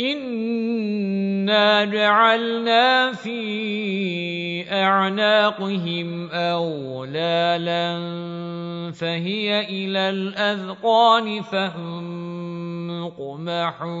إِنَّا جَعَلْنَا فِي أَعْنَاقِهِمْ أَغْلَالًا فَهِيَ إِلَى الْأَذْقَانِ فَهُمْ مُقْمَحُونَ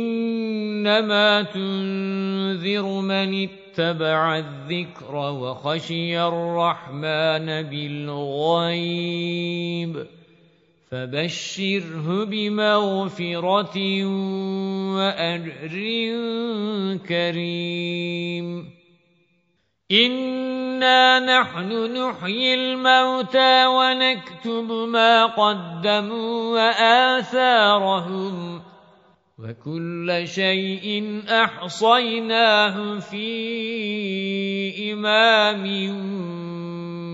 إِنَّمَا تُنذِرُ مَنِ اتَّبَعَ الذِّكْرَ وَخَشِيَ الرَّحْمَنَ بِالْغَيْبِ فَبَشِّرْهُ بِمَغْفِرَةٍ وَأَجْرٍ كَرِيمٍ. إِنَّا نَحْنُ نُحْيِي الْمَوْتَى وَنَكْتُبُ مَا قَدَّمُوا وَآثَارَهُمْ وَكُلَّ شَيْءٍ أَحْصَيْنَاهُ فِي إِمَامٍ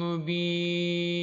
مُّبِينٍ.